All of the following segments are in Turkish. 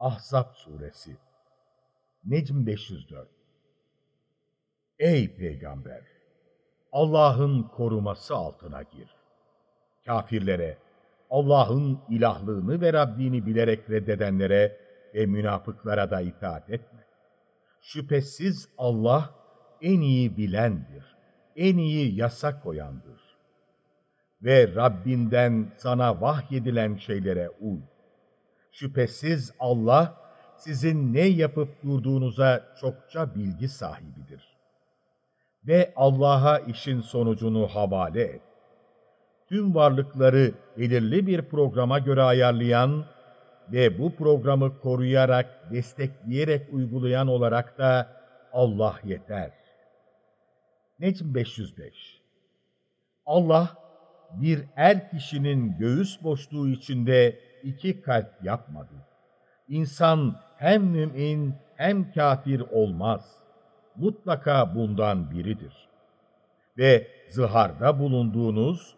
Ahzab Suresi Necm 504 Ey Peygamber! Allah'ın koruması altına gir. Kafirlere, Allah'ın ilahlığını ve Rabbini bilerek reddedenlere ve münafıklara da itaat etme. Şüphesiz Allah en iyi bilendir, en iyi yasa koyandır. Ve Rabbinden sana vahyedilen şeylere uy. Şüphesiz Allah sizin ne yapıp durduğunuza çokça bilgi sahibidir. Ve Allah'a işin sonucunu havale et. Tüm varlıkları belirli bir programa göre ayarlayan ve bu programı koruyarak, destekleyerek uygulayan olarak da Allah yeter. Necm 505 Allah, bir er kişinin göğüs boşluğu içinde iki kalp yapmadı. İnsan hem mümin hem kafir olmaz. Mutlaka bundan biridir. Ve zıharda bulunduğunuz,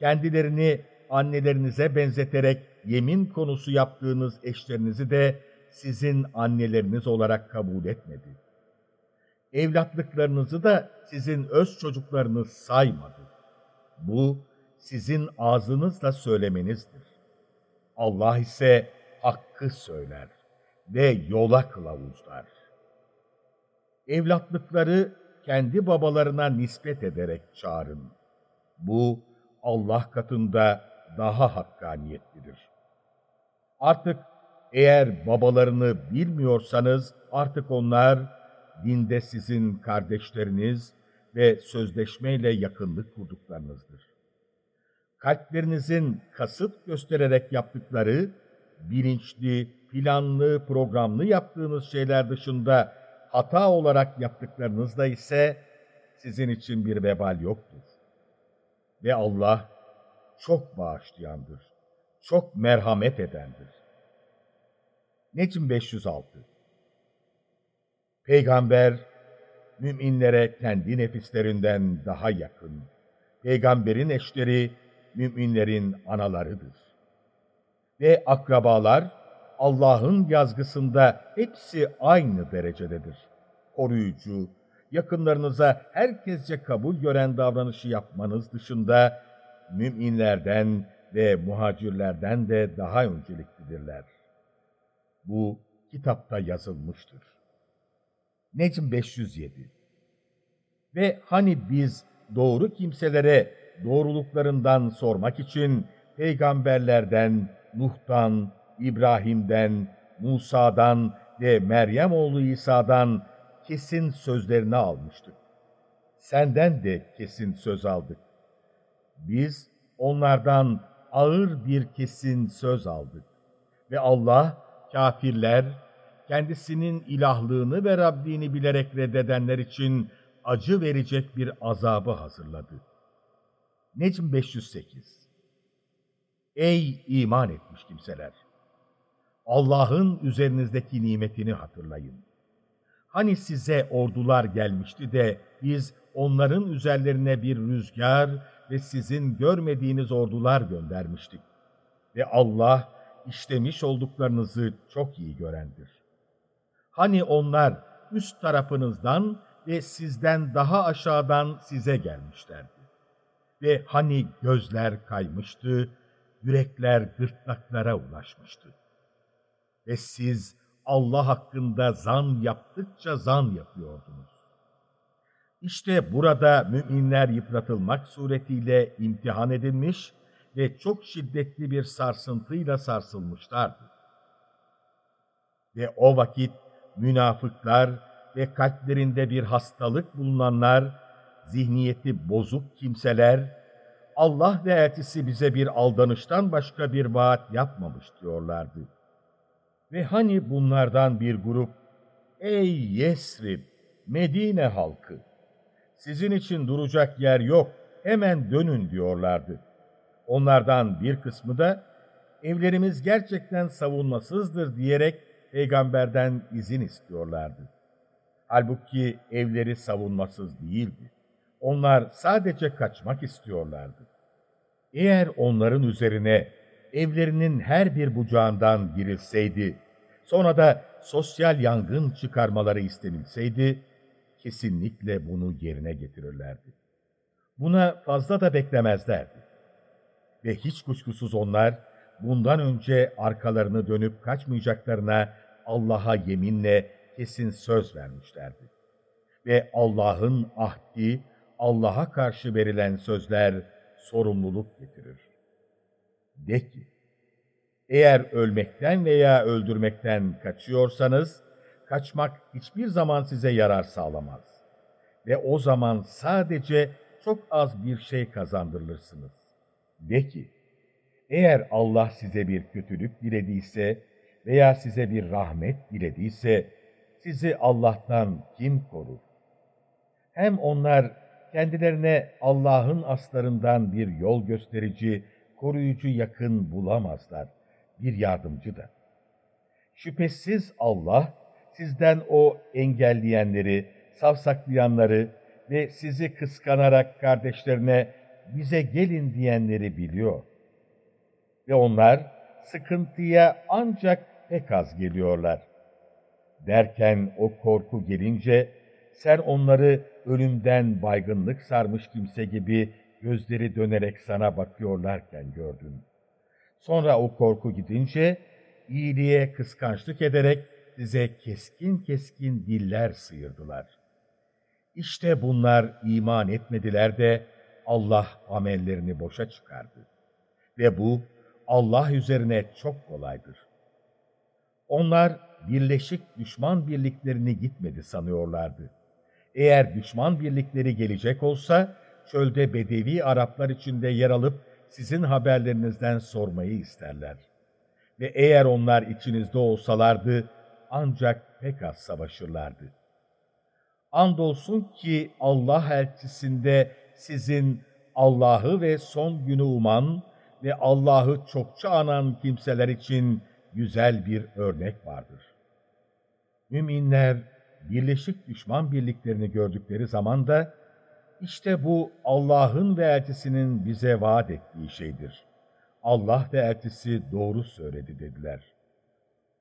kendilerini annelerinize benzeterek yemin konusu yaptığınız eşlerinizi de sizin anneleriniz olarak kabul etmedi. Evlatlıklarınızı da sizin öz çocuklarınız saymadı. Bu, sizin ağzınızla söylemenizdir. Allah ise hakkı söyler ve yola kılavuzlar. Evlatlıkları kendi babalarına nispet ederek çağırın. Bu Allah katında daha hakkaniyetlidir. Artık eğer babalarını bilmiyorsanız artık onlar dinde sizin kardeşleriniz ve sözleşmeyle yakınlık kurduklarınızdır. Kalplerinizin kasıt göstererek yaptıkları, bilinçli, planlı, programlı yaptığınız şeyler dışında hata olarak yaptıklarınızda ise sizin için bir vebal yoktur. Ve Allah çok bağışlayandır, çok merhamet edendir. Necm 506 Peygamber, müminlere kendi nefislerinden daha yakın. Peygamberin eşleri, müminlerin analarıdır. Ve akrabalar, Allah'ın yazgısında hepsi aynı derecededir. Koruyucu, yakınlarınıza herkesce kabul gören davranışı yapmanız dışında, müminlerden ve muhacirlerden de daha önceliklidirler. Bu kitapta yazılmıştır. Necm 507 Ve hani biz doğru kimselere doğruluklarından sormak için peygamberlerden, Nuh'tan, İbrahim'den, Musa'dan ve Meryem oğlu İsa'dan kesin sözlerini almıştık. Senden de kesin söz aldık. Biz onlardan ağır bir kesin söz aldık. Ve Allah, kafirler, kendisinin ilahlığını ve Rabbini bilerek reddedenler için acı verecek bir azabı hazırladı. Necm 508 Ey iman etmiş kimseler! Allah'ın üzerinizdeki nimetini hatırlayın. Hani size ordular gelmişti de biz onların üzerlerine bir rüzgar ve sizin görmediğiniz ordular göndermiştik. Ve Allah işlemiş olduklarınızı çok iyi görendir. Hani onlar üst tarafınızdan ve sizden daha aşağıdan size gelmişlerdi. Ve hani gözler kaymıştı, yürekler gırtlaklara ulaşmıştı. Ve siz Allah hakkında zan yaptıkça zan yapıyordunuz. İşte burada müminler yıpratılmak suretiyle imtihan edilmiş ve çok şiddetli bir sarsıntıyla sarsılmışlardı. Ve o vakit münafıklar ve kalplerinde bir hastalık bulunanlar, zihniyeti bozuk kimseler, Allah ve elçisi bize bir aldanıştan başka bir vaat yapmamış diyorlardı. Ve hani bunlardan bir grup, ey Yesrib, Medine halkı, sizin için duracak yer yok, hemen dönün diyorlardı. Onlardan bir kısmı da, evlerimiz gerçekten savunmasızdır diyerek peygamberden izin istiyorlardı. Halbuki evleri savunmasız değildi. Onlar sadece kaçmak istiyorlardı. Eğer onların üzerine evlerinin her bir bucağından girilseydi, sonra da sosyal yangın çıkarmaları istenilseydi, kesinlikle bunu yerine getirirlerdi. Buna fazla da beklemezlerdi. Ve hiç kuşkusuz onlar, bundan önce arkalarını dönüp kaçmayacaklarına Allah'a yeminle kesin söz vermişlerdi. Ve Allah'ın ahdi, Allah'a karşı verilen sözler sorumluluk getirir. De ki, eğer ölmekten veya öldürmekten kaçıyorsanız, kaçmak hiçbir zaman size yarar sağlamaz. Ve o zaman sadece çok az bir şey kazandırılırsınız. De ki, eğer Allah size bir kötülük dilediyse veya size bir rahmet dilediyse, sizi Allah'tan kim korur? Hem onlar kendilerine Allah'ın aslarından bir yol gösterici, koruyucu yakın bulamazlar, bir yardımcı da. Şüphesiz Allah, sizden o engelleyenleri, savsaklayanları ve sizi kıskanarak kardeşlerine bize gelin diyenleri biliyor. Ve onlar sıkıntıya ancak pek az geliyorlar. Derken o korku gelince sen onları ölümden baygınlık sarmış kimse gibi gözleri dönerek sana bakıyorlarken gördün. Sonra o korku gidince iyiliğe kıskançlık ederek size keskin keskin diller sıyırdılar. İşte bunlar iman etmediler de Allah amellerini boşa çıkardı. Ve bu Allah üzerine çok kolaydır. Onlar birleşik düşman birliklerini gitmedi sanıyorlardı. Eğer düşman birlikleri gelecek olsa, çölde Bedevi Araplar içinde yer alıp sizin haberlerinizden sormayı isterler. Ve eğer onlar içinizde olsalardı, ancak pek az savaşırlardı. Andolsun ki Allah elçisinde sizin Allah'ı ve son günü uman ve Allah'ı çokça anan kimseler için güzel bir örnek vardır. Müminler, birleşik düşman birliklerini gördükleri zaman da, işte bu Allah'ın ve elçisinin bize vaat ettiği şeydir. Allah ve elçisi doğru söyledi dediler.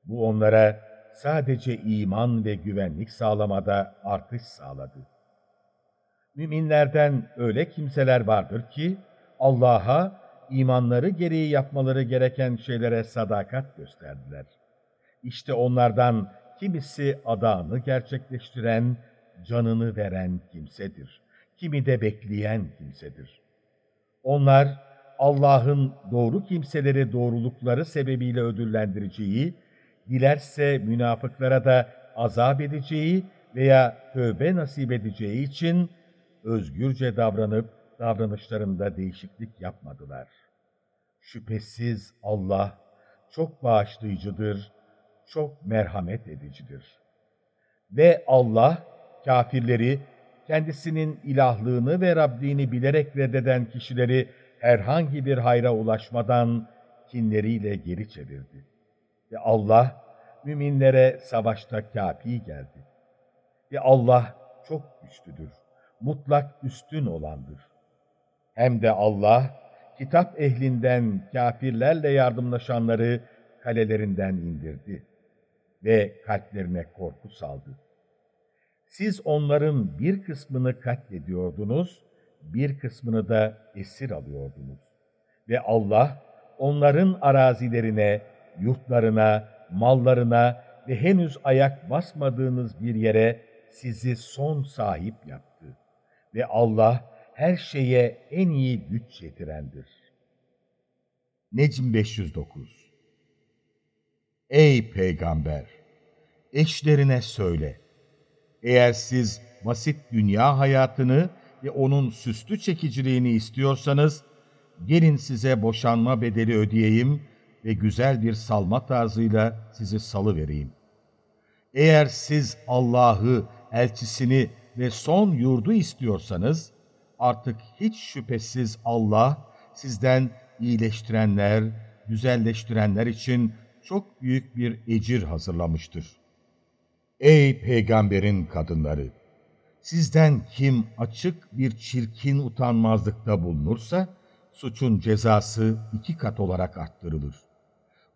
Bu onlara sadece iman ve güvenlik sağlamada artış sağladı. Müminlerden öyle kimseler vardır ki, Allah'a imanları gereği yapmaları gereken şeylere sadakat gösterdiler. İşte onlardan kimisi adağını gerçekleştiren, canını veren kimsedir. Kimi de bekleyen kimsedir. Onlar, Allah'ın doğru kimseleri doğrulukları sebebiyle ödüllendireceği, dilerse münafıklara da azap edeceği veya tövbe nasip edeceği için özgürce davranıp davranışlarında değişiklik yapmadılar. Şüphesiz Allah çok bağışlayıcıdır, çok merhamet edicidir. Ve Allah kafirleri kendisinin ilahlığını ve Rabbini bilerek reddeden kişileri herhangi bir hayra ulaşmadan kinleriyle geri çevirdi. Ve Allah müminlere savaşta kafi geldi. Ve Allah çok güçlüdür, mutlak üstün olandır. Hem de Allah, kitap ehlinden kafirlerle yardımlaşanları kalelerinden indirdi ve kalplerine korku saldı. Siz onların bir kısmını katlediyordunuz, bir kısmını da esir alıyordunuz. Ve Allah onların arazilerine, yurtlarına, mallarına ve henüz ayak basmadığınız bir yere sizi son sahip yaptı. Ve Allah her şeye en iyi güç yetirendir. Necm 509 Ey Peygamber! Eşlerine söyle. Eğer siz basit dünya hayatını ve onun süslü çekiciliğini istiyorsanız, gelin size boşanma bedeli ödeyeyim ve güzel bir salma tarzıyla sizi salı vereyim. Eğer siz Allah'ı, elçisini ve son yurdu istiyorsanız, artık hiç şüphesiz Allah sizden iyileştirenler, güzelleştirenler için çok büyük bir ecir hazırlamıştır. Ey peygamberin kadınları! Sizden kim açık bir çirkin utanmazlıkta bulunursa, suçun cezası iki kat olarak arttırılır.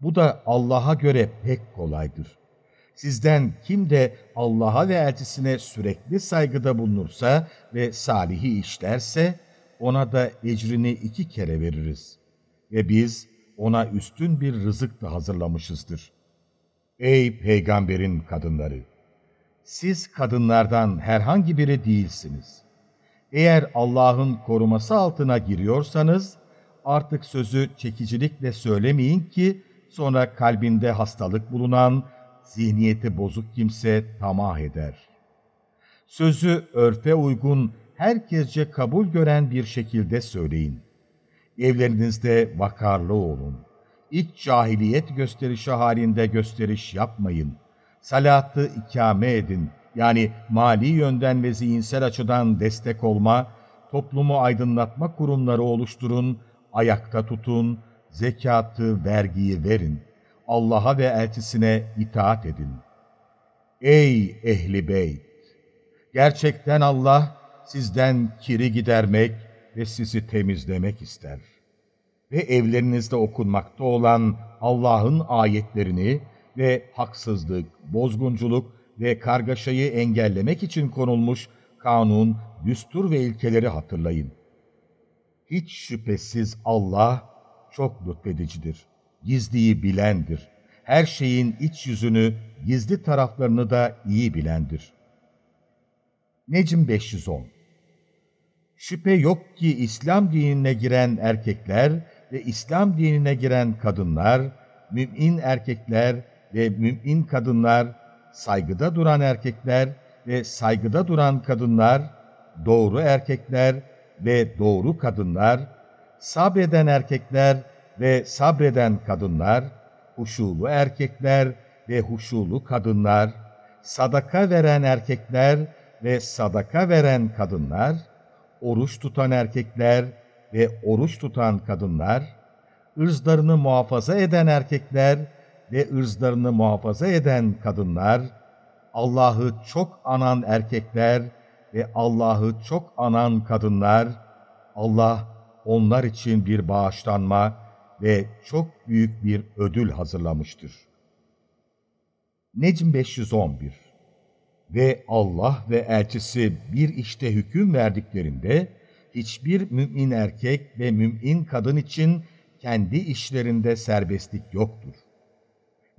Bu da Allah'a göre pek kolaydır. Sizden kim de Allah'a ve elçisine sürekli saygıda bulunursa ve salihi işlerse, ona da ecrini iki kere veririz. Ve biz ona üstün bir rızık da hazırlamışızdır. Ey peygamberin kadınları! Siz kadınlardan herhangi biri değilsiniz. Eğer Allah'ın koruması altına giriyorsanız, artık sözü çekicilikle söylemeyin ki, sonra kalbinde hastalık bulunan, zihniyeti bozuk kimse tamah eder. Sözü örfe uygun, herkesce kabul gören bir şekilde söyleyin. Evlerinizde vakarlı olun. İlk cahiliyet gösterişi halinde gösteriş yapmayın. Salatı ikame edin. Yani mali yönden ve zihinsel açıdan destek olma, toplumu aydınlatma kurumları oluşturun, ayakta tutun, zekatı, vergiyi verin. Allah'a ve elçisine itaat edin. Ey ehli beyt! Gerçekten Allah sizden kiri gidermek ve sizi temizlemek ister. Ve evlerinizde okunmakta olan Allah'ın ayetlerini ve haksızlık, bozgunculuk ve kargaşayı engellemek için konulmuş kanun, düstur ve ilkeleri hatırlayın. Hiç şüphesiz Allah çok lütfedicidir gizliyi bilendir. Her şeyin iç yüzünü, gizli taraflarını da iyi bilendir. Necm 510 Şüphe yok ki İslam dinine giren erkekler ve İslam dinine giren kadınlar, mümin erkekler ve mümin kadınlar, saygıda duran erkekler ve saygıda duran kadınlar, doğru erkekler ve doğru kadınlar, sabreden erkekler ve sabreden kadınlar, huşulu erkekler ve huşulu kadınlar, sadaka veren erkekler ve sadaka veren kadınlar, oruç tutan erkekler ve oruç tutan kadınlar, ırzlarını muhafaza eden erkekler ve ırzlarını muhafaza eden kadınlar, Allah'ı çok anan erkekler ve Allah'ı çok anan kadınlar, Allah onlar için bir bağışlanma ve çok büyük bir ödül hazırlamıştır. Necm 511 Ve Allah ve elçisi bir işte hüküm verdiklerinde, hiçbir mümin erkek ve mümin kadın için kendi işlerinde serbestlik yoktur.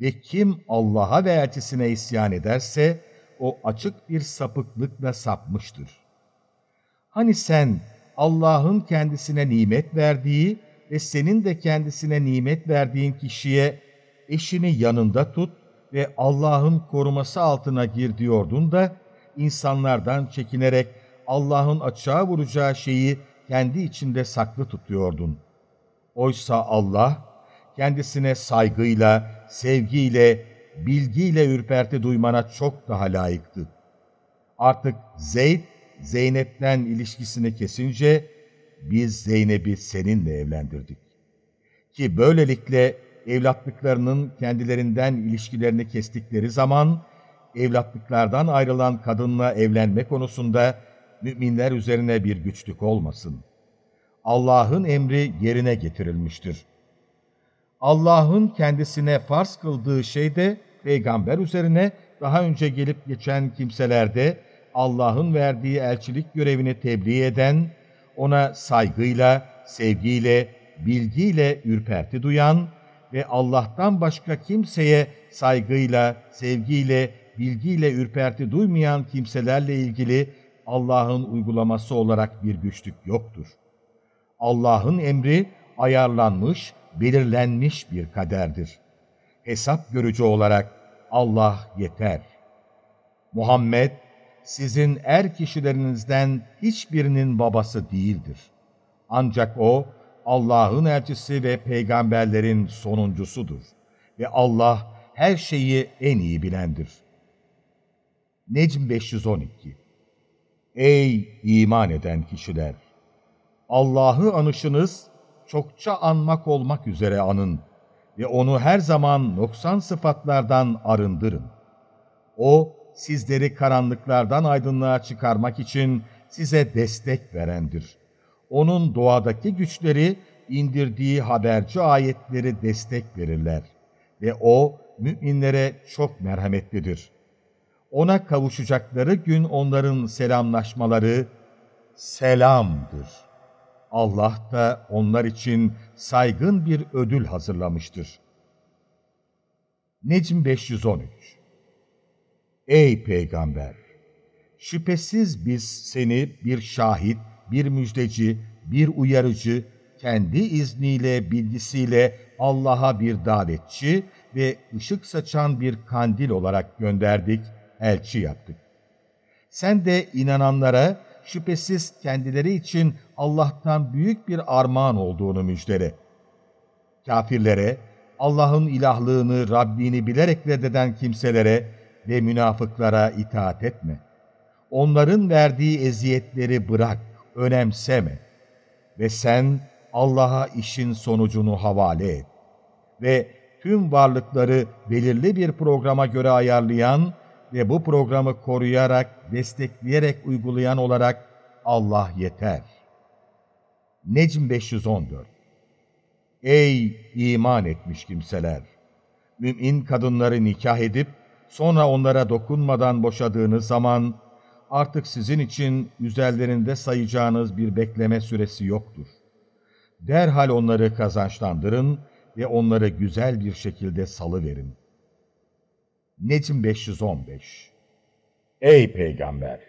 Ve kim Allah'a ve elçisine isyan ederse, o açık bir sapıklıkla sapmıştır. Hani sen Allah'ın kendisine nimet verdiği ve senin de kendisine nimet verdiğin kişiye eşini yanında tut ve Allah'ın koruması altına gir diyordun da insanlardan çekinerek Allah'ın açığa vuracağı şeyi kendi içinde saklı tutuyordun. Oysa Allah kendisine saygıyla, sevgiyle, bilgiyle ürperti duymana çok daha layıktı. Artık Zeyd, Zeynep'ten ilişkisini kesince biz Zeynep'i seninle evlendirdik. Ki böylelikle evlatlıklarının kendilerinden ilişkilerini kestikleri zaman, evlatlıklardan ayrılan kadınla evlenme konusunda müminler üzerine bir güçlük olmasın. Allah'ın emri yerine getirilmiştir. Allah'ın kendisine farz kıldığı şey de peygamber üzerine daha önce gelip geçen kimselerde Allah'ın verdiği elçilik görevini tebliğ eden ona saygıyla, sevgiyle, bilgiyle ürperti duyan ve Allah'tan başka kimseye saygıyla, sevgiyle, bilgiyle ürperti duymayan kimselerle ilgili Allah'ın uygulaması olarak bir güçlük yoktur. Allah'ın emri ayarlanmış, belirlenmiş bir kaderdir. Hesap görücü olarak Allah yeter. Muhammed sizin er kişilerinizden hiçbirinin babası değildir. Ancak o, Allah'ın elçisi ve peygamberlerin sonuncusudur. Ve Allah her şeyi en iyi bilendir. Necm 512 Ey iman eden kişiler! Allah'ı anışınız çokça anmak olmak üzere anın ve onu her zaman noksan sıfatlardan arındırın. O, sizleri karanlıklardan aydınlığa çıkarmak için size destek verendir. Onun doğadaki güçleri indirdiği haberci ayetleri destek verirler ve O müminlere çok merhametlidir. Ona kavuşacakları gün onların selamlaşmaları selamdır. Allah da onlar için saygın bir ödül hazırlamıştır. Necm 513 Ey Peygamber! Şüphesiz biz seni bir şahit, bir müjdeci, bir uyarıcı, kendi izniyle, bilgisiyle Allah'a bir davetçi ve ışık saçan bir kandil olarak gönderdik, elçi yaptık. Sen de inananlara şüphesiz kendileri için Allah'tan büyük bir armağan olduğunu müjdele. Kafirlere, Allah'ın ilahlığını, Rabbini bilerek reddeden kimselere ve münafıklara itaat etme. Onların verdiği eziyetleri bırak, önemseme. Ve sen Allah'a işin sonucunu havale et. Ve tüm varlıkları belirli bir programa göre ayarlayan ve bu programı koruyarak, destekleyerek uygulayan olarak Allah yeter. Necm 514 Ey iman etmiş kimseler! Mümin kadınları nikah edip, sonra onlara dokunmadan boşadığınız zaman, artık sizin için üzerlerinde sayacağınız bir bekleme süresi yoktur. Derhal onları kazançlandırın ve onları güzel bir şekilde salıverin. Necm 515 Ey Peygamber!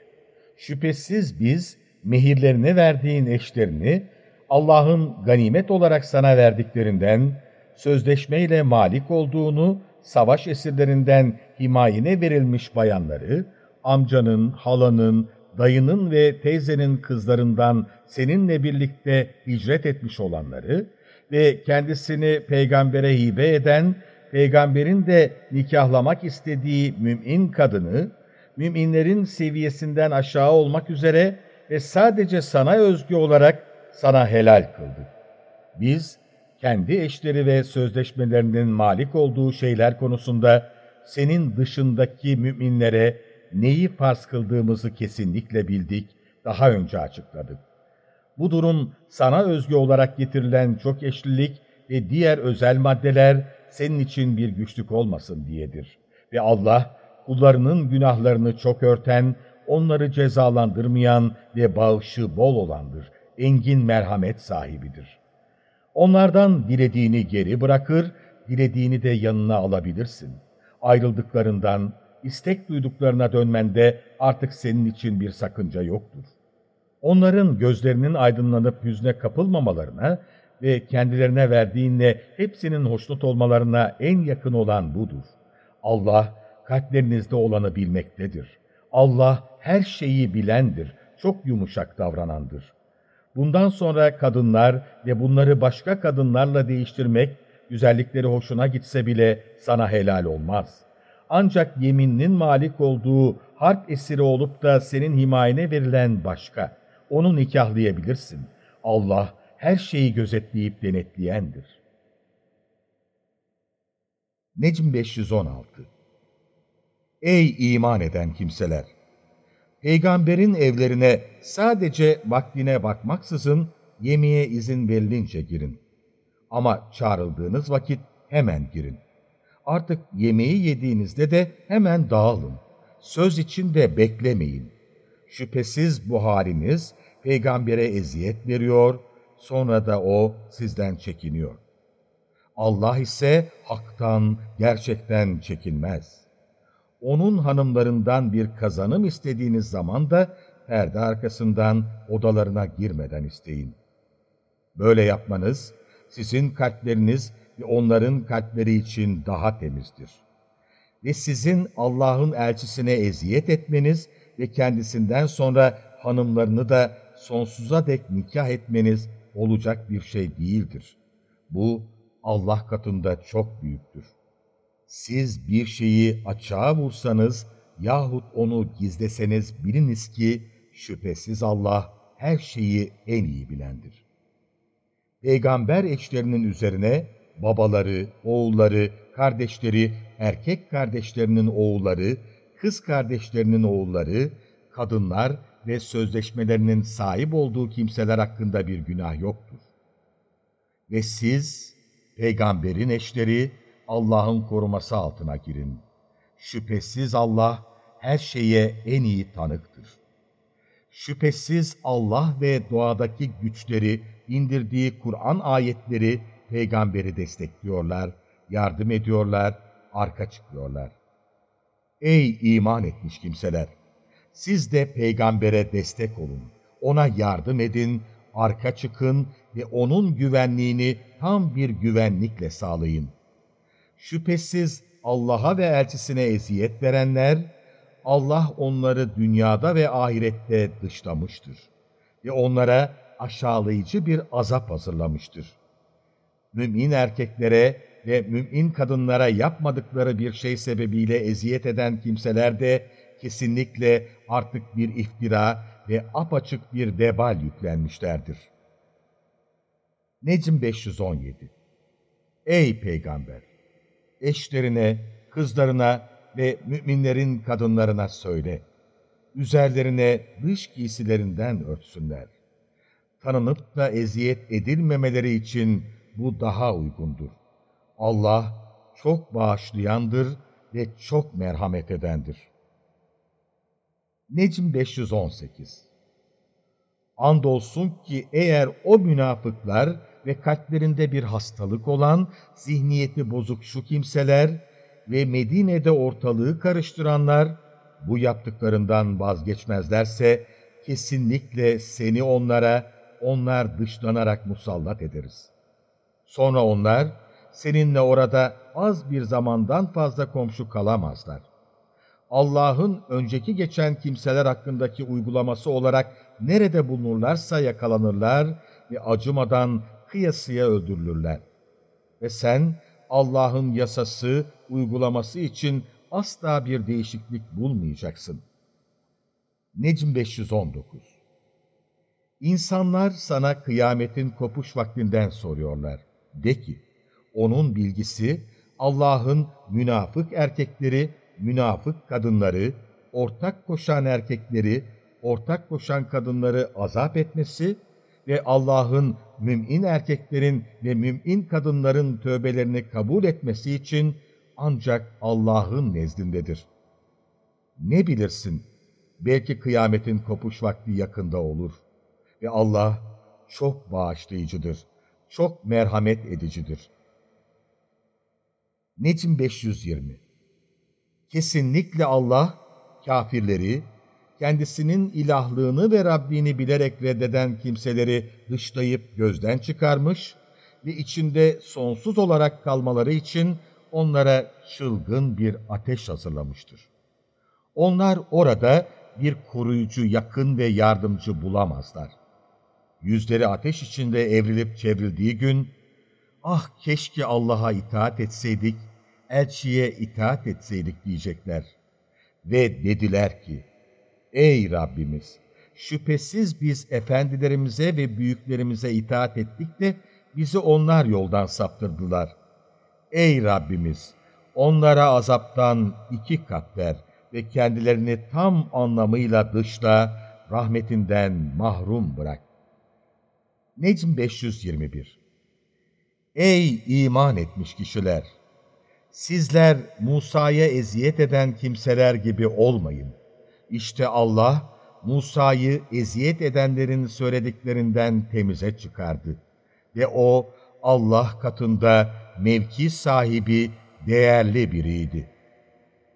Şüphesiz biz mehirlerine verdiğin eşlerini Allah'ın ganimet olarak sana verdiklerinden, sözleşmeyle malik olduğunu, savaş esirlerinden himayene verilmiş bayanları, amcanın, halanın, dayının ve teyzenin kızlarından seninle birlikte hicret etmiş olanları ve kendisini peygambere hibe eden, peygamberin de nikahlamak istediği mümin kadını, müminlerin seviyesinden aşağı olmak üzere ve sadece sana özgü olarak sana helal kıldık. Biz, kendi eşleri ve sözleşmelerinin malik olduğu şeyler konusunda senin dışındaki müminlere neyi farz kıldığımızı kesinlikle bildik, daha önce açıkladık. Bu durum sana özgü olarak getirilen çok eşlilik ve diğer özel maddeler senin için bir güçlük olmasın diyedir. Ve Allah kullarının günahlarını çok örten, onları cezalandırmayan ve bağışı bol olandır, engin merhamet sahibidir. Onlardan dilediğini geri bırakır, dilediğini de yanına alabilirsin. Ayrıldıklarından, istek duyduklarına dönmende artık senin için bir sakınca yoktur. Onların gözlerinin aydınlanıp hüzne kapılmamalarına ve kendilerine verdiğinle hepsinin hoşnut olmalarına en yakın olan budur. Allah kalplerinizde olanı bilmektedir. Allah her şeyi bilendir, çok yumuşak davranandır. Bundan sonra kadınlar ve bunları başka kadınlarla değiştirmek, güzellikleri hoşuna gitse bile sana helal olmaz. Ancak yemininin malik olduğu harp esiri olup da senin himayene verilen başka. Onu nikahlayabilirsin. Allah her şeyi gözetleyip denetleyendir. Necm 516 Ey iman eden kimseler! Peygamberin evlerine sadece vaktine bakmaksızın yemeğe izin verilince girin. Ama çağrıldığınız vakit hemen girin. Artık yemeği yediğinizde de hemen dağılın. Söz için de beklemeyin. Şüphesiz bu haliniz peygambere eziyet veriyor, sonra da o sizden çekiniyor. Allah ise haktan, gerçekten çekinmez. Onun hanımlarından bir kazanım istediğiniz zaman da perde arkasından odalarına girmeden isteyin. Böyle yapmanız, sizin kalpleriniz onların kalpleri için daha temizdir. Ve sizin Allah'ın elçisine eziyet etmeniz ve kendisinden sonra hanımlarını da sonsuza dek nikah etmeniz olacak bir şey değildir. Bu Allah katında çok büyüktür. Siz bir şeyi açığa vursanız yahut onu gizleseniz biliniz ki şüphesiz Allah her şeyi en iyi bilendir. Peygamber eşlerinin üzerine babaları, oğulları, kardeşleri, erkek kardeşlerinin oğulları, kız kardeşlerinin oğulları, kadınlar ve sözleşmelerinin sahip olduğu kimseler hakkında bir günah yoktur. Ve siz, peygamberin eşleri, Allah'ın koruması altına girin. Şüphesiz Allah her şeye en iyi tanıktır. Şüphesiz Allah ve doğadaki güçleri, indirdiği Kur'an ayetleri peygamberi destekliyorlar, yardım ediyorlar, arka çıkıyorlar. Ey iman etmiş kimseler! Siz de peygambere destek olun, ona yardım edin, arka çıkın ve onun güvenliğini tam bir güvenlikle sağlayın. Şüphesiz Allah'a ve elçisine eziyet verenler, Allah onları dünyada ve ahirette dışlamıştır ve onlara aşağılayıcı bir azap hazırlamıştır. Mümin erkeklere ve mümin kadınlara yapmadıkları bir şey sebebiyle eziyet eden kimseler de kesinlikle artık bir iftira ve apaçık bir vebal yüklenmişlerdir. Necm 517 Ey Peygamber! Eşlerine, kızlarına ve müminlerin kadınlarına söyle. Üzerlerine dış giysilerinden örtsünler. Tanınıp da eziyet edilmemeleri için bu daha uygundur. Allah çok bağışlayandır ve çok merhamet edendir. Necm 518 Andolsun ki eğer o münafıklar ve kalplerinde bir hastalık olan, zihniyeti bozuk şu kimseler ve Medine'de ortalığı karıştıranlar bu yaptıklarından vazgeçmezlerse kesinlikle seni onlara, onlar dışlanarak musallat ederiz. Sonra onlar seninle orada az bir zamandan fazla komşu kalamazlar. Allah'ın önceki geçen kimseler hakkındaki uygulaması olarak nerede bulunurlarsa yakalanırlar ve acımadan kıyasıya öldürülürler. Ve sen Allah'ın yasası, uygulaması için asla bir değişiklik bulmayacaksın. Necm 519 İnsanlar sana kıyametin kopuş vaktinden soruyorlar. De ki, onun bilgisi Allah'ın münafık erkekleri, münafık kadınları, ortak koşan erkekleri, ortak koşan kadınları azap etmesi ve Allah'ın mümin erkeklerin ve mümin kadınların tövbelerini kabul etmesi için ancak Allah'ın nezdindedir. Ne bilirsin, belki kıyametin kopuş vakti yakında olur ve Allah çok bağışlayıcıdır, çok merhamet edicidir. Necm 520 Kesinlikle Allah, kafirleri, kendisinin ilahlığını ve Rabbini bilerek reddeden kimseleri dışlayıp gözden çıkarmış ve içinde sonsuz olarak kalmaları için onlara çılgın bir ateş hazırlamıştır. Onlar orada bir koruyucu, yakın ve yardımcı bulamazlar. Yüzleri ateş içinde evrilip çevrildiği gün, ah keşke Allah'a itaat etseydik, elçiye itaat etseydik diyecekler. Ve dediler ki, Ey Rabbimiz! Şüphesiz biz efendilerimize ve büyüklerimize itaat ettik de bizi onlar yoldan saptırdılar. Ey Rabbimiz! Onlara azaptan iki kat ver ve kendilerini tam anlamıyla dışla, rahmetinden mahrum bırak. Necm 521 Ey iman etmiş kişiler! Sizler Musa'ya eziyet eden kimseler gibi olmayın. İşte Allah, Musa'yı eziyet edenlerin söylediklerinden temize çıkardı. Ve o, Allah katında mevki sahibi, değerli biriydi.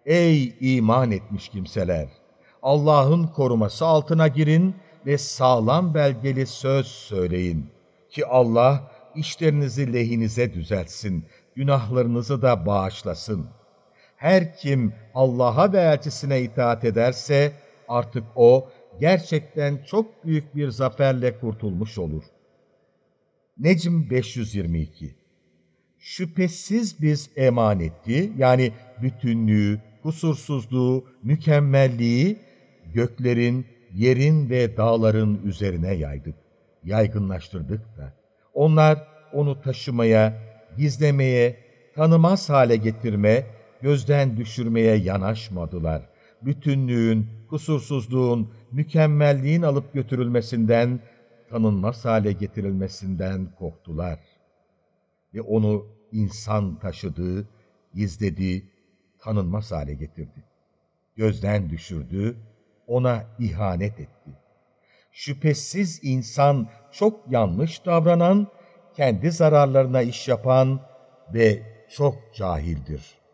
Ey iman etmiş kimseler! Allah'ın koruması altına girin ve sağlam belgeli söz söyleyin. Ki Allah işlerinizi lehinize düzeltsin, günahlarınızı da bağışlasın.'' her kim Allah'a ve elçisine itaat ederse artık o gerçekten çok büyük bir zaferle kurtulmuş olur. Necm 522 Şüphesiz biz emaneti yani bütünlüğü, kusursuzluğu, mükemmelliği göklerin, yerin ve dağların üzerine yaydık, yaygınlaştırdık da. Onlar onu taşımaya, gizlemeye, tanımaz hale getirme gözden düşürmeye yanaşmadılar. Bütünlüğün, kusursuzluğun, mükemmelliğin alıp götürülmesinden, tanınmaz hale getirilmesinden korktular. Ve onu insan taşıdığı gizledi, tanınmaz hale getirdi. Gözden düşürdü, ona ihanet etti. Şüphesiz insan çok yanlış davranan, kendi zararlarına iş yapan ve çok cahildir.''